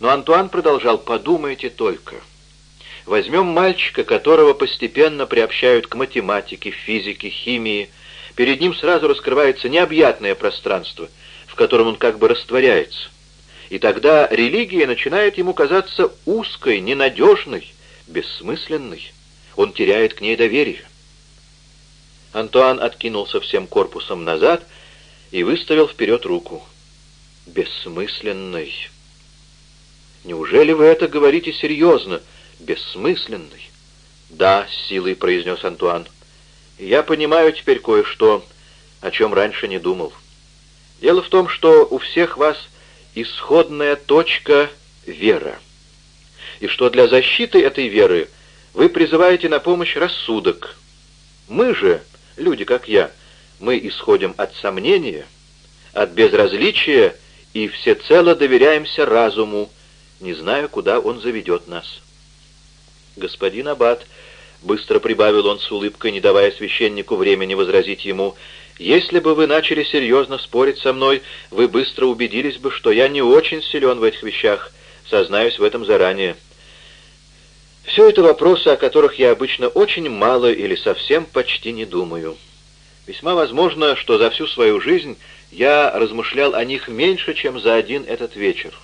Но Антуан продолжал, подумайте только. Возьмем мальчика, которого постепенно приобщают к математике, физике, химии. Перед ним сразу раскрывается необъятное пространство, в котором он как бы растворяется. И тогда религия начинает ему казаться узкой, ненадежной, бессмысленной. Он теряет к ней доверие. Антуан откинулся всем корпусом назад и выставил вперед руку. «Бессмысленный». «Неужели вы это говорите серьезно?» «Бессмысленный?» «Да», — с силой произнес Антуан. «Я понимаю теперь кое-что, о чем раньше не думал. Дело в том, что у всех вас исходная точка — вера, и что для защиты этой веры вы призываете на помощь рассудок. Мы же, люди как я, мы исходим от сомнения, от безразличия и всецело доверяемся разуму, не зная, куда он заведет нас. Господин Аббат, быстро прибавил он с улыбкой, не давая священнику времени возразить ему, если бы вы начали серьезно спорить со мной, вы быстро убедились бы, что я не очень силен в этих вещах, сознаюсь в этом заранее. Все это вопросы, о которых я обычно очень мало или совсем почти не думаю. Весьма возможно, что за всю свою жизнь я размышлял о них меньше, чем за один этот вечер.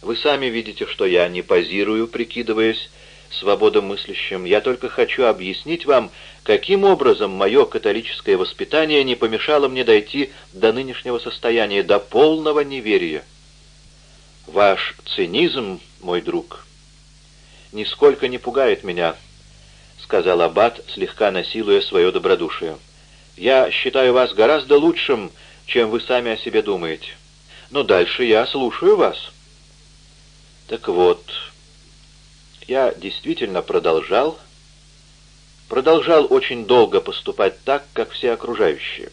Вы сами видите, что я не позирую, прикидываясь свободомыслящим. Я только хочу объяснить вам, каким образом мое католическое воспитание не помешало мне дойти до нынешнего состояния, до полного неверия. Ваш цинизм, мой друг, нисколько не пугает меня, — сказал Аббат, слегка насилуя свое добродушие. Я считаю вас гораздо лучшим, чем вы сами о себе думаете. Но дальше я слушаю вас. Так вот, я действительно продолжал, продолжал очень долго поступать так, как все окружающие.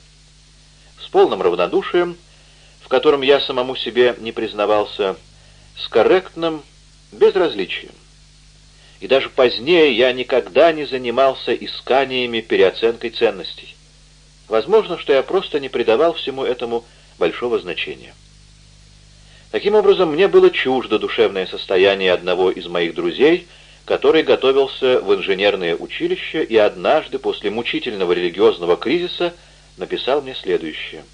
С полным равнодушием, в котором я самому себе не признавался, с корректным безразличием. И даже позднее я никогда не занимался исканиями, переоценкой ценностей. Возможно, что я просто не придавал всему этому большого значения. Таким образом, мне было чуждо душевное состояние одного из моих друзей, который готовился в инженерное училище и однажды после мучительного религиозного кризиса написал мне следующее.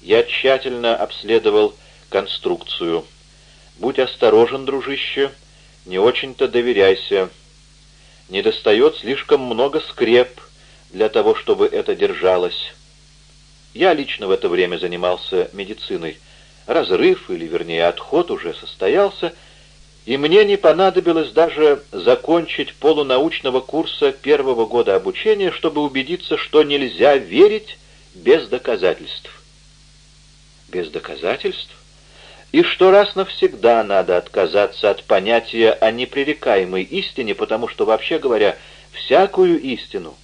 «Я тщательно обследовал конструкцию. Будь осторожен, дружище, не очень-то доверяйся. Не достает слишком много скреп для того, чтобы это держалось». Я лично в это время занимался медициной. Разрыв, или вернее отход, уже состоялся, и мне не понадобилось даже закончить полунаучного курса первого года обучения, чтобы убедиться, что нельзя верить без доказательств. Без доказательств? И что раз навсегда надо отказаться от понятия о непререкаемой истине, потому что, вообще говоря, всякую истину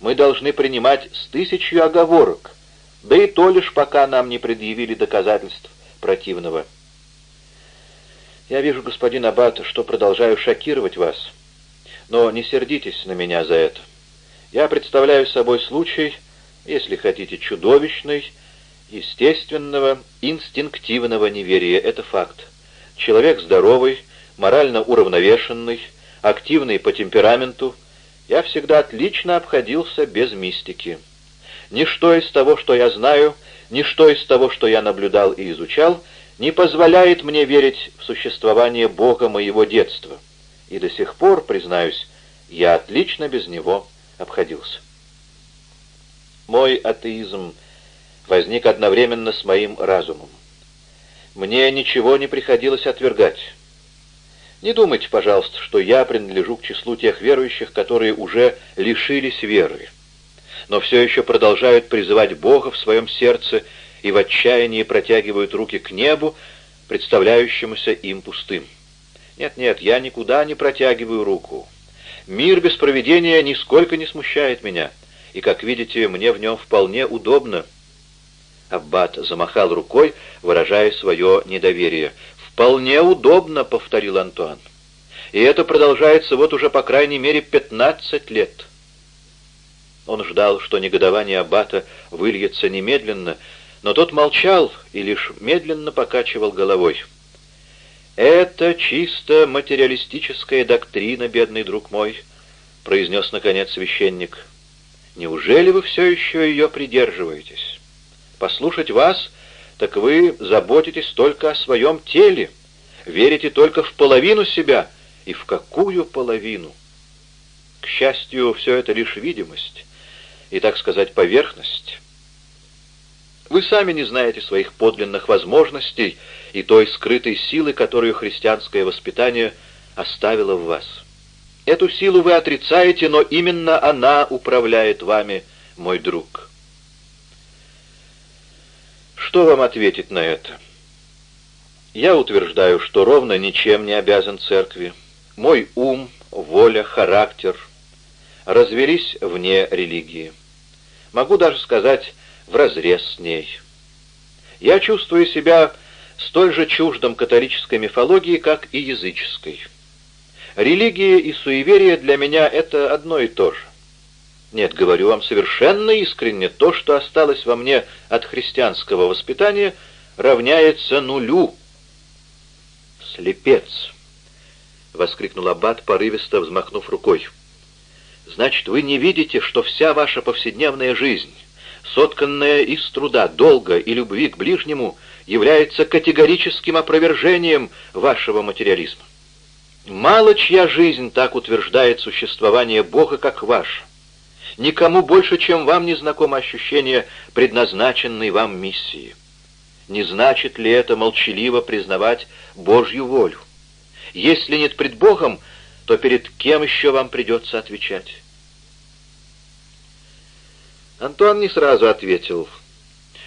мы должны принимать с тысячью оговорок, да и то лишь пока нам не предъявили доказательств противного. Я вижу, господин Аббат, что продолжаю шокировать вас, но не сердитесь на меня за это. Я представляю собой случай, если хотите, чудовищный, естественного, инстинктивного неверия. Это факт. Человек здоровый, морально уравновешенный, активный по темпераменту. Я всегда отлично обходился без мистики. Ничто из того, что я знаю, ничто из того, что я наблюдал и изучал, не позволяет мне верить в существование Бога моего детства. И до сих пор, признаюсь, я отлично без него обходился. Мой атеизм возник одновременно с моим разумом. Мне ничего не приходилось отвергать. Не думайте, пожалуйста, что я принадлежу к числу тех верующих, которые уже лишились веры но все еще продолжают призывать Бога в своем сердце и в отчаянии протягивают руки к небу, представляющемуся им пустым. Нет-нет, я никуда не протягиваю руку. Мир без проведения нисколько не смущает меня, и, как видите, мне в нем вполне удобно. Аббат замахал рукой, выражая свое недоверие. «Вполне удобно», — повторил Антуан. «И это продолжается вот уже по крайней мере пятнадцать лет». Он ждал, что негодование Аббата выльется немедленно, но тот молчал и лишь медленно покачивал головой. «Это чисто материалистическая доктрина, бедный друг мой», — произнес, наконец, священник. «Неужели вы все еще ее придерживаетесь? Послушать вас, так вы заботитесь только о своем теле, верите только в половину себя. И в какую половину? К счастью, все это лишь видимость и, так сказать, поверхность». Вы сами не знаете своих подлинных возможностей и той скрытой силы, которую христианское воспитание оставило в вас. Эту силу вы отрицаете, но именно она управляет вами, мой друг. Что вам ответить на это? Я утверждаю, что ровно ничем не обязан церкви. Мой ум, воля, характер развелись вне религии. Могу даже сказать, вразрез с ней. Я чувствую себя столь же чуждым католической мифологии, как и языческой. Религия и суеверие для меня — это одно и то же. Нет, говорю вам совершенно искренне, то, что осталось во мне от христианского воспитания, равняется нулю. «Слепец!» — воскликнул Аббат, порывисто взмахнув рукой. «Значит, вы не видите, что вся ваша повседневная жизнь, сотканная из труда, долга и любви к ближнему, является категорическим опровержением вашего материализма. Мало чья жизнь так утверждает существование Бога, как ваша. Никому больше, чем вам, не знакомо ощущение предназначенной вам миссии. Не значит ли это молчаливо признавать Божью волю? Если нет пред Богом, то перед кем еще вам придется отвечать? Антуан не сразу ответил,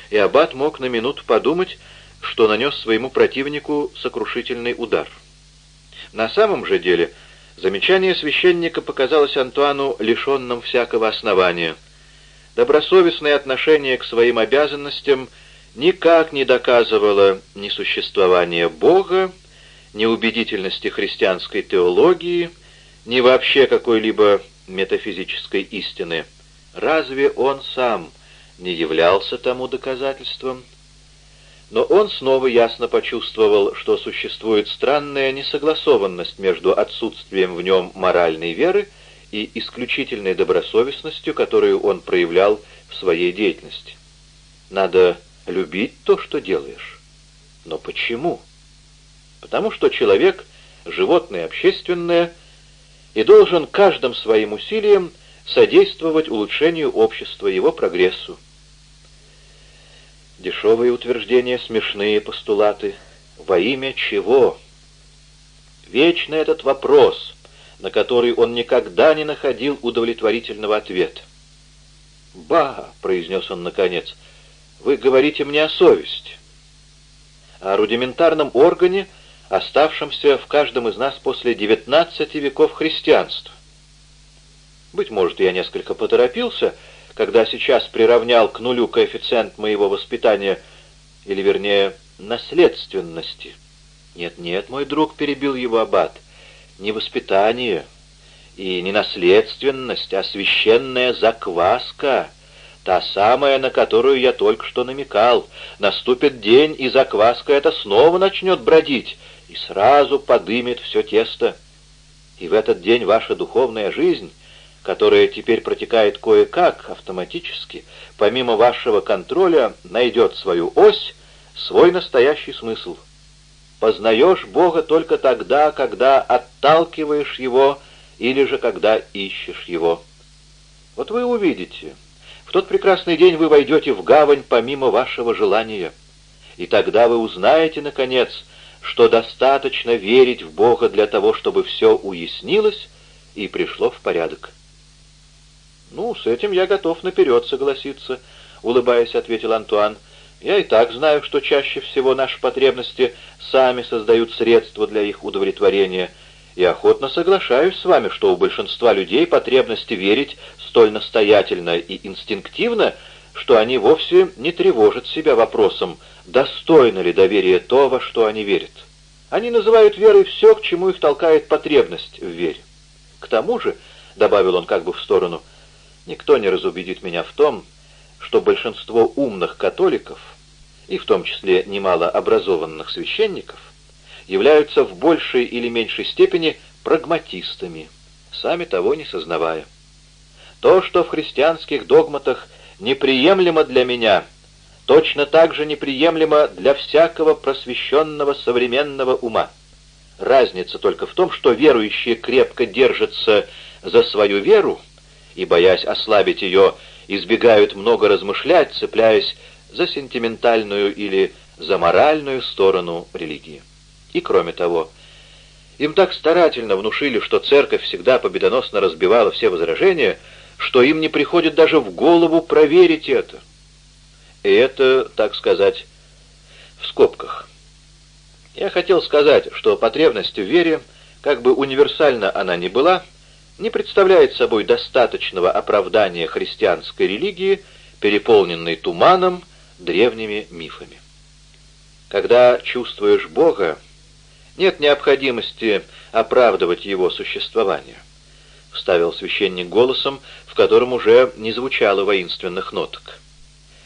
и Аббат мог на минуту подумать, что нанес своему противнику сокрушительный удар. На самом же деле замечание священника показалось Антуану лишенным всякого основания. Добросовестное отношение к своим обязанностям никак не доказывало ни существования Бога, ни убедительности христианской теологии, ни вообще какой-либо метафизической истины. Разве он сам не являлся тому доказательством? Но он снова ясно почувствовал, что существует странная несогласованность между отсутствием в нем моральной веры и исключительной добросовестностью, которую он проявлял в своей деятельности. Надо любить то, что делаешь. Но почему? Потому что человек — животное общественное и должен каждым своим усилием содействовать улучшению общества, его прогрессу. Дешевые утверждения, смешные постулаты. Во имя чего? Вечно этот вопрос, на который он никогда не находил удовлетворительного ответа. «Ба!» — произнес он наконец. «Вы говорите мне о совести, о рудиментарном органе, оставшемся в каждом из нас после девятнадцати веков христианства. Быть может, я несколько поторопился, когда сейчас приравнял к нулю коэффициент моего воспитания, или, вернее, наследственности. Нет-нет, мой друг перебил его аббат, не воспитание и не наследственность, а священная закваска, та самая, на которую я только что намекал. Наступит день, и закваска эта снова начнет бродить, и сразу подымет все тесто. И в этот день ваша духовная жизнь которая теперь протекает кое-как, автоматически, помимо вашего контроля, найдет свою ось, свой настоящий смысл. Познаешь Бога только тогда, когда отталкиваешь Его или же когда ищешь Его. Вот вы увидите, в тот прекрасный день вы войдете в гавань помимо вашего желания, и тогда вы узнаете, наконец, что достаточно верить в Бога для того, чтобы все уяснилось и пришло в порядок. «Ну, с этим я готов наперед согласиться», — улыбаясь, ответил Антуан. «Я и так знаю, что чаще всего наши потребности сами создают средства для их удовлетворения, и охотно соглашаюсь с вами, что у большинства людей потребности верить столь настоятельно и инстинктивно, что они вовсе не тревожат себя вопросом, достойно ли доверия то, во что они верят. Они называют верой все, к чему их толкает потребность в вере. К тому же, — добавил он как бы в сторону, — Никто не разубедит меня в том, что большинство умных католиков, и в том числе немало образованных священников, являются в большей или меньшей степени прагматистами, сами того не сознавая. То, что в христианских догматах неприемлемо для меня, точно так же неприемлемо для всякого просвещенного современного ума. Разница только в том, что верующие крепко держатся за свою веру и, боясь ослабить ее, избегают много размышлять, цепляясь за сентиментальную или за моральную сторону религии. И кроме того, им так старательно внушили, что церковь всегда победоносно разбивала все возражения, что им не приходит даже в голову проверить это. И это, так сказать, в скобках. Я хотел сказать, что потребность в вере, как бы универсальна она ни была, не представляет собой достаточного оправдания христианской религии, переполненной туманом, древними мифами. Когда чувствуешь Бога, нет необходимости оправдывать его существование, вставил священник голосом, в котором уже не звучало воинственных ноток.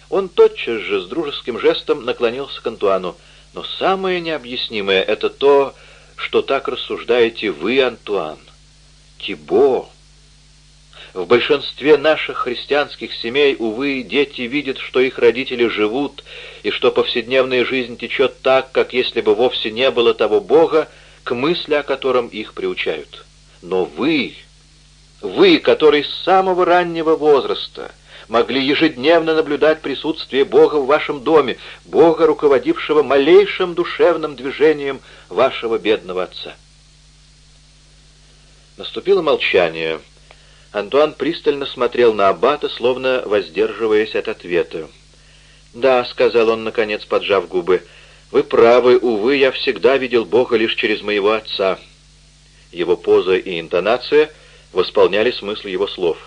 Он тотчас же с дружеским жестом наклонился к Антуану. Но самое необъяснимое — это то, что так рассуждаете вы, Антуан. Тибо. В большинстве наших христианских семей, увы, дети видят, что их родители живут, и что повседневная жизнь течет так, как если бы вовсе не было того Бога, к мысли о котором их приучают. Но вы, вы, который с самого раннего возраста могли ежедневно наблюдать присутствие Бога в вашем доме, Бога, руководившего малейшим душевным движением вашего бедного отца. Наступило молчание. Антуан пристально смотрел на аббата, словно воздерживаясь от ответа. «Да», — сказал он, наконец, поджав губы, — «вы правы, увы, я всегда видел Бога лишь через моего отца». Его поза и интонация восполняли смысл его слов.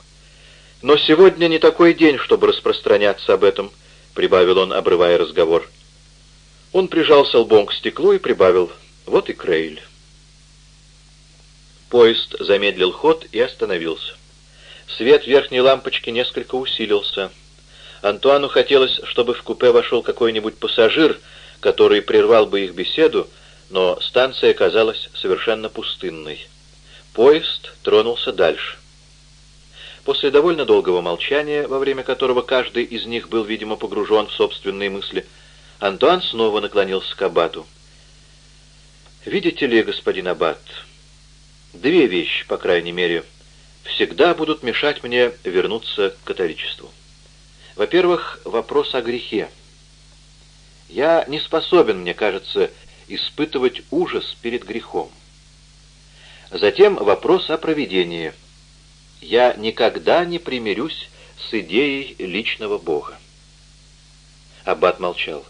«Но сегодня не такой день, чтобы распространяться об этом», — прибавил он, обрывая разговор. Он прижался лбом к стеклу и прибавил «Вот и Крейль». Поезд замедлил ход и остановился. Свет верхней лампочки несколько усилился. Антуану хотелось, чтобы в купе вошел какой-нибудь пассажир, который прервал бы их беседу, но станция казалась совершенно пустынной. Поезд тронулся дальше. После довольно долгого молчания, во время которого каждый из них был, видимо, погружен в собственные мысли, Антуан снова наклонился к Аббату. «Видите ли, господин Аббат, две вещи, по крайней мере, всегда будут мешать мне вернуться к католичеству. Во-первых, вопрос о грехе. Я не способен, мне кажется, испытывать ужас перед грехом. Затем вопрос о провидении – я никогда не примирюсь с идеей личного Бога. Аббат молчал.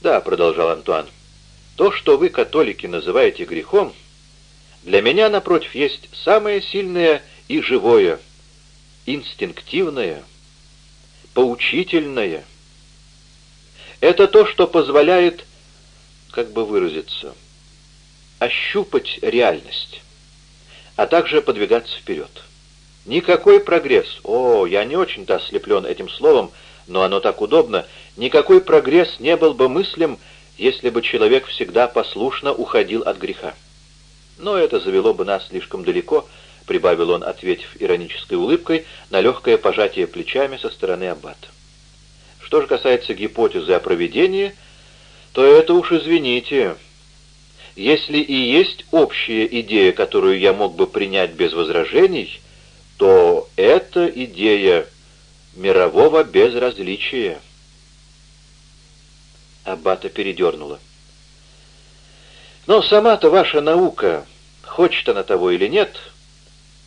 «Да», — продолжал Антуан, — «то, что вы, католики, называете грехом, для меня, напротив, есть самое сильное и живое, инстинктивное, поучительное. Это то, что позволяет, как бы выразиться, ощупать реальность, а также подвигаться вперед. Никакой прогресс, о, я не очень-то ослеплен этим словом, но оно так удобно, никакой прогресс не был бы мыслим, если бы человек всегда послушно уходил от греха. Но это завело бы нас слишком далеко, прибавил он, ответив иронической улыбкой на легкое пожатие плечами со стороны аббата. Что же касается гипотезы о проведении, то это уж извините. Если и есть общая идея, которую я мог бы принять без возражений, то это идея мирового безразличия. Аббата передернула. Но сама-то ваша наука, хочет она того или нет,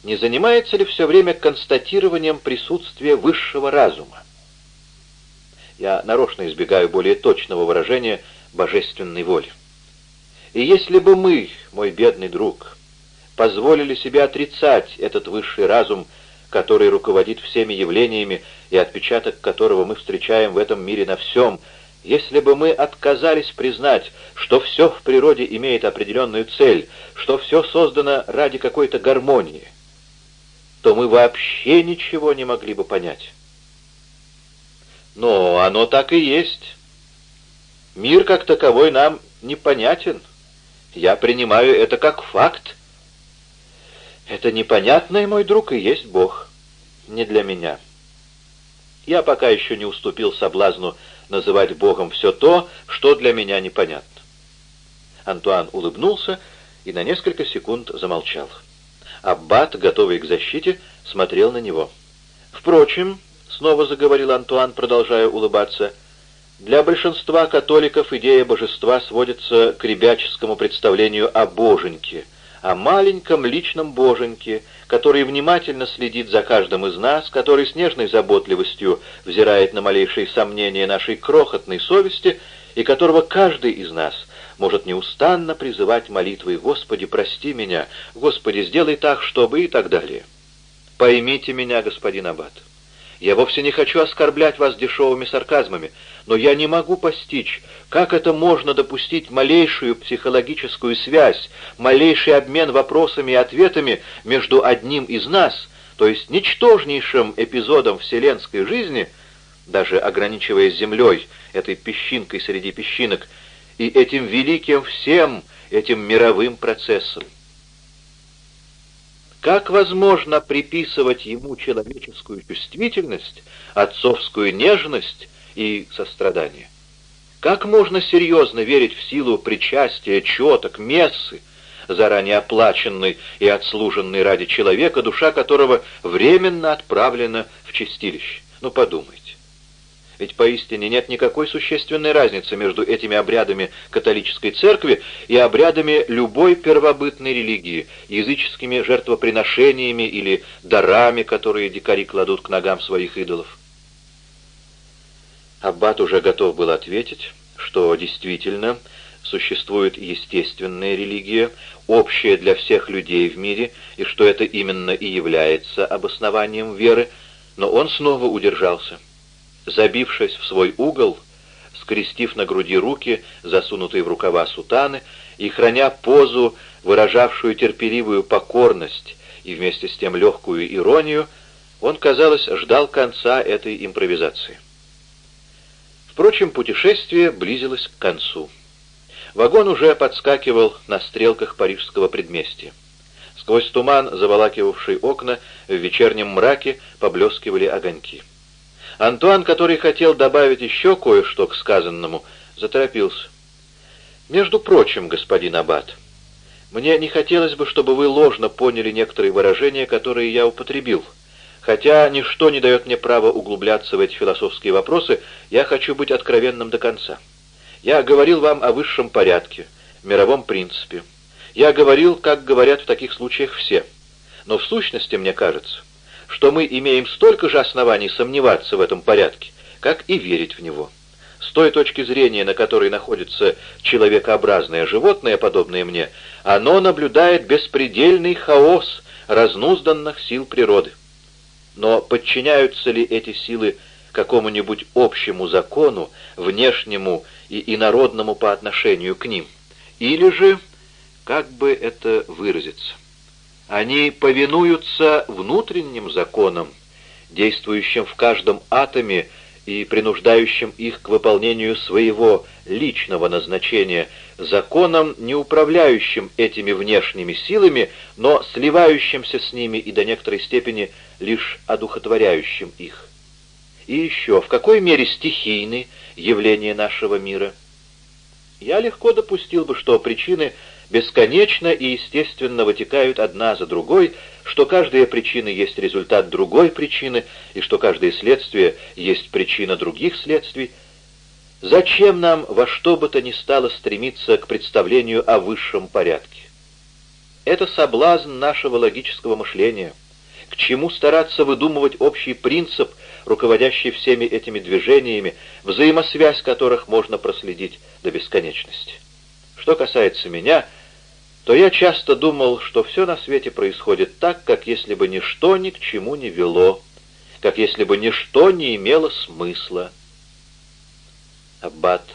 не занимается ли все время констатированием присутствия высшего разума? Я нарочно избегаю более точного выражения божественной воли. И если бы мы, мой бедный друг, позволили себе отрицать этот высший разум, который руководит всеми явлениями и отпечаток которого мы встречаем в этом мире на всем, если бы мы отказались признать, что все в природе имеет определенную цель, что все создано ради какой-то гармонии, то мы вообще ничего не могли бы понять. Но оно так и есть. Мир как таковой нам непонятен, Я принимаю это как факт. Это непонятное, мой друг, и есть Бог. Не для меня. Я пока еще не уступил соблазну называть Богом все то, что для меня непонятно. Антуан улыбнулся и на несколько секунд замолчал. Аббат, готовый к защите, смотрел на него. «Впрочем», — снова заговорил Антуан, продолжая улыбаться, — «для большинства католиков идея божества сводится к ребяческому представлению о боженьке, о маленьком личном боженьке, который внимательно следит за каждым из нас, который с нежной заботливостью взирает на малейшие сомнения нашей крохотной совести и которого каждый из нас может неустанно призывать молитвой «Господи, прости меня», «Господи, сделай так, чтобы» и так далее. Поймите меня, господин Аббат. Я вовсе не хочу оскорблять вас дешевыми сарказмами, но я не могу постичь, как это можно допустить малейшую психологическую связь, малейший обмен вопросами и ответами между одним из нас, то есть ничтожнейшим эпизодом вселенской жизни, даже ограничиваясь Землей, этой песчинкой среди песчинок, и этим великим всем, этим мировым процессом. Как возможно приписывать ему человеческую чувствительность, отцовскую нежность и сострадание? Как можно серьезно верить в силу причастия, четок, мессы, заранее оплаченной и отслуженной ради человека, душа которого временно отправлена в чистилище? Ну, подумайте. Ведь поистине нет никакой существенной разницы между этими обрядами католической церкви и обрядами любой первобытной религии, языческими жертвоприношениями или дарами, которые дикари кладут к ногам своих идолов. Аббат уже готов был ответить, что действительно существует естественная религия, общая для всех людей в мире, и что это именно и является обоснованием веры, но он снова удержался – Забившись в свой угол, скрестив на груди руки, засунутые в рукава сутаны, и храня позу, выражавшую терпеливую покорность и вместе с тем легкую иронию, он, казалось, ждал конца этой импровизации. Впрочем, путешествие близилось к концу. Вагон уже подскакивал на стрелках парижского предместья. Сквозь туман, заволакивавший окна, в вечернем мраке поблескивали огоньки. Антуан, который хотел добавить еще кое-что к сказанному, заторопился. «Между прочим, господин Аббат, мне не хотелось бы, чтобы вы ложно поняли некоторые выражения, которые я употребил. Хотя ничто не дает мне права углубляться в эти философские вопросы, я хочу быть откровенным до конца. Я говорил вам о высшем порядке, мировом принципе. Я говорил, как говорят в таких случаях все. Но в сущности, мне кажется, что мы имеем столько же оснований сомневаться в этом порядке, как и верить в него. С той точки зрения, на которой находится человекообразное животное, подобное мне, оно наблюдает беспредельный хаос разнузданных сил природы. Но подчиняются ли эти силы какому-нибудь общему закону, внешнему и инородному по отношению к ним? Или же, как бы это выразиться, они повинуются внутренним законам, действующим в каждом атоме и принуждающим их к выполнению своего личного назначения, законам, не управляющим этими внешними силами, но сливающимся с ними и до некоторой степени лишь одухотворяющим их. И еще, в какой мере стихийны явления нашего мира? Я легко допустил бы, что причины – бесконечно и естественно вытекают одна за другой, что каждая причина есть результат другой причины, и что каждое следствие есть причина других следствий, зачем нам во что бы то ни стало стремиться к представлению о высшем порядке? Это соблазн нашего логического мышления. К чему стараться выдумывать общий принцип, руководящий всеми этими движениями, взаимосвязь которых можно проследить до бесконечности? Что касается меня — то я часто думал, что все на свете происходит так, как если бы ничто ни к чему не вело, как если бы ничто не имело смысла. Аббат,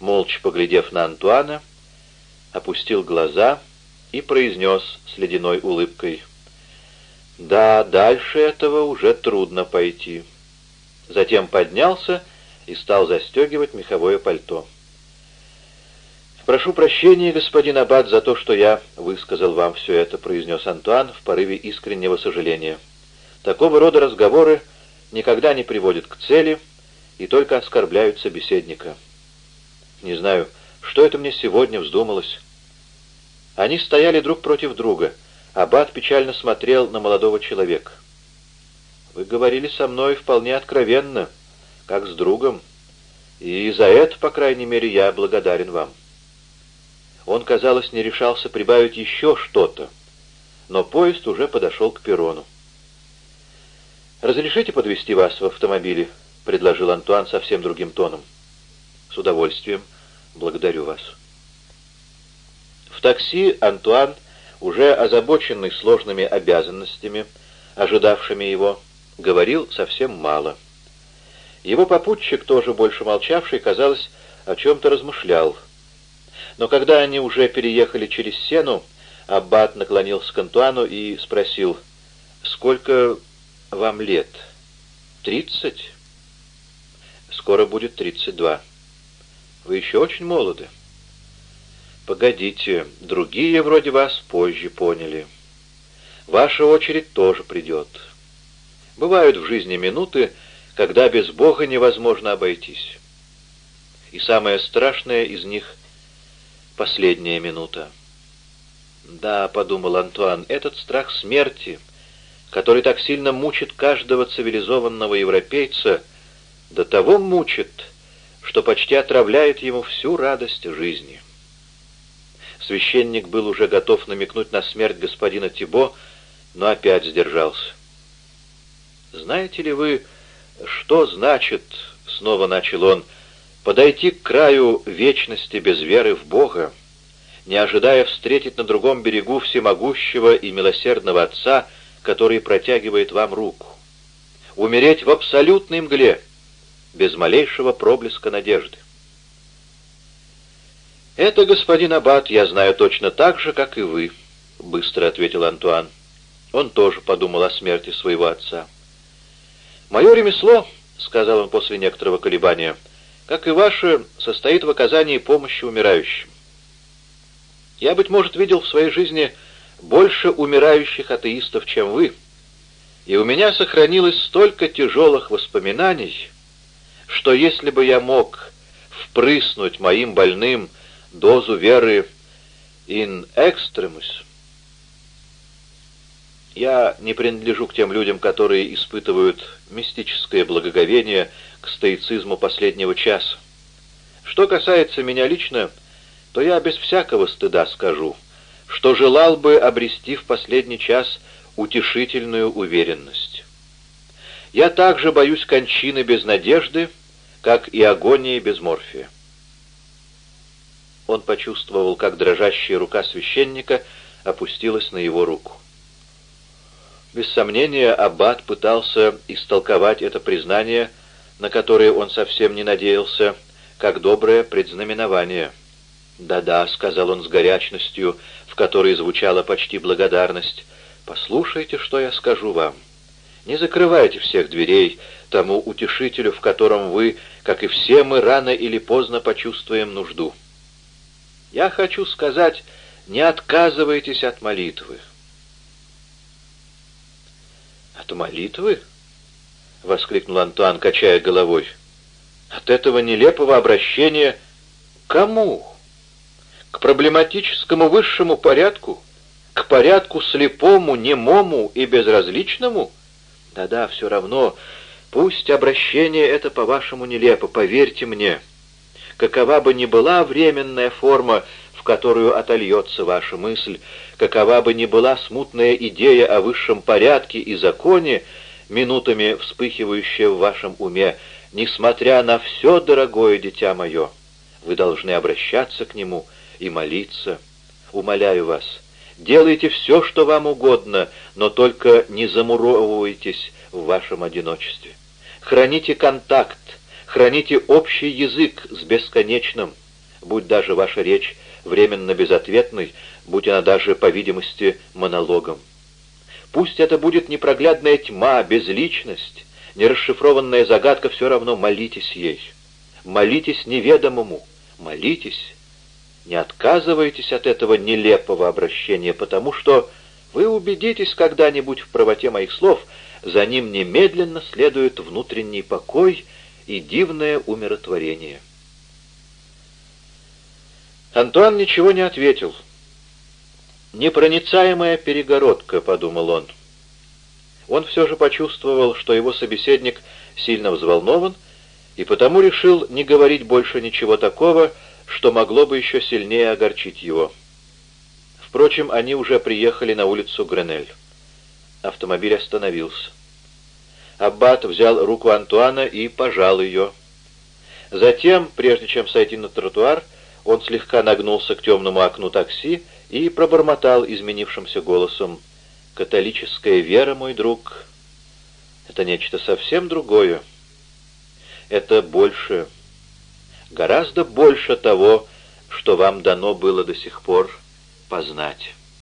молча поглядев на Антуана, опустил глаза и произнес с ледяной улыбкой, «Да, дальше этого уже трудно пойти». Затем поднялся и стал застегивать меховое пальто. «Прошу прощения, господин Аббат, за то, что я высказал вам все это», — произнес Антуан в порыве искреннего сожаления. «Такого рода разговоры никогда не приводят к цели и только оскорбляют собеседника. Не знаю, что это мне сегодня вздумалось». Они стояли друг против друга. Аббат печально смотрел на молодого человека. «Вы говорили со мной вполне откровенно, как с другом, и за это, по крайней мере, я благодарен вам». Он, казалось, не решался прибавить еще что-то, но поезд уже подошел к перрону. «Разрешите подвести вас в автомобиле?» — предложил Антуан совсем другим тоном. «С удовольствием. Благодарю вас». В такси Антуан, уже озабоченный сложными обязанностями, ожидавшими его, говорил совсем мало. Его попутчик, тоже больше молчавший, казалось, о чем-то размышлял. Но когда они уже переехали через сену, Аббат наклонился к Антуану и спросил, «Сколько вам лет?» «Тридцать?» «Скоро будет тридцать два». «Вы еще очень молоды». «Погодите, другие вроде вас позже поняли. Ваша очередь тоже придет. Бывают в жизни минуты, когда без Бога невозможно обойтись. И самое страшное из них — последняя минута. «Да», — подумал Антуан, — «этот страх смерти, который так сильно мучит каждого цивилизованного европейца, до того мучит, что почти отравляет ему всю радость жизни». Священник был уже готов намекнуть на смерть господина Тибо, но опять сдержался. «Знаете ли вы, что значит, — снова начал он, — подойти к краю вечности без веры в Бога, не ожидая встретить на другом берегу всемогущего и милосердного Отца, который протягивает вам руку? Умереть в абсолютной мгле, без малейшего проблеска надежды. «Это, господин Аббат, я знаю точно так же, как и вы», — быстро ответил Антуан. Он тоже подумал о смерти своего отца. «Мое ремесло», — сказал он после некоторого колебания, — «как и ваше, состоит в оказании помощи умирающим. Я, быть может, видел в своей жизни больше умирающих атеистов, чем вы, и у меня сохранилось столько тяжелых воспоминаний, что если бы я мог впрыснуть моим больным дозу веры in extremis, я не принадлежу к тем людям, которые испытывают мистическое благоговение к стоицизму последнего часа. Что касается меня лично, то я без всякого стыда скажу, что желал бы обрести в последний час утешительную уверенность. Я также боюсь кончины без надежды, как и агонии без морфия. Он почувствовал, как дрожащая рука священника опустилась на его руку. Без сомнения, Аббат пытался истолковать это признание, на которое он совсем не надеялся, как доброе предзнаменование. «Да-да», — сказал он с горячностью, в которой звучала почти благодарность, — «послушайте, что я скажу вам. Не закрывайте всех дверей тому утешителю, в котором вы, как и все мы, рано или поздно почувствуем нужду. Я хочу сказать, не отказывайтесь от молитвы. «От молитвы?» — воскликнул Антуан, качая головой. «От этого нелепого обращения кому? К проблематическому высшему порядку? К порядку слепому, немому и безразличному? Да-да, все равно. Пусть обращение это, по-вашему, нелепо, поверьте мне. Какова бы ни была временная форма, в которую отольется ваша мысль, какова бы ни была смутная идея о высшем порядке и законе, минутами вспыхивающая в вашем уме, несмотря на все, дорогое дитя мое, вы должны обращаться к нему и молиться. Умоляю вас, делайте все, что вам угодно, но только не замуровывайтесь в вашем одиночестве. Храните контакт, храните общий язык с бесконечным, будь даже ваша речь временно безответной, будь она даже, по видимости, монологом. Пусть это будет непроглядная тьма, безличность, нерасшифрованная загадка, все равно молитесь ей. Молитесь неведомому, молитесь, не отказывайтесь от этого нелепого обращения, потому что вы убедитесь когда-нибудь в правоте моих слов, за ним немедленно следует внутренний покой и дивное умиротворение. Антуан ничего не ответил. «Непроницаемая перегородка», — подумал он. Он все же почувствовал, что его собеседник сильно взволнован, и потому решил не говорить больше ничего такого, что могло бы еще сильнее огорчить его. Впрочем, они уже приехали на улицу Гренель. Автомобиль остановился. Аббат взял руку Антуана и пожал ее. Затем, прежде чем сойти на тротуар, он слегка нагнулся к темному окну такси и пробормотал изменившимся голосом. «Католическая вера, мой друг, это нечто совсем другое. Это больше, гораздо больше того, что вам дано было до сих пор познать».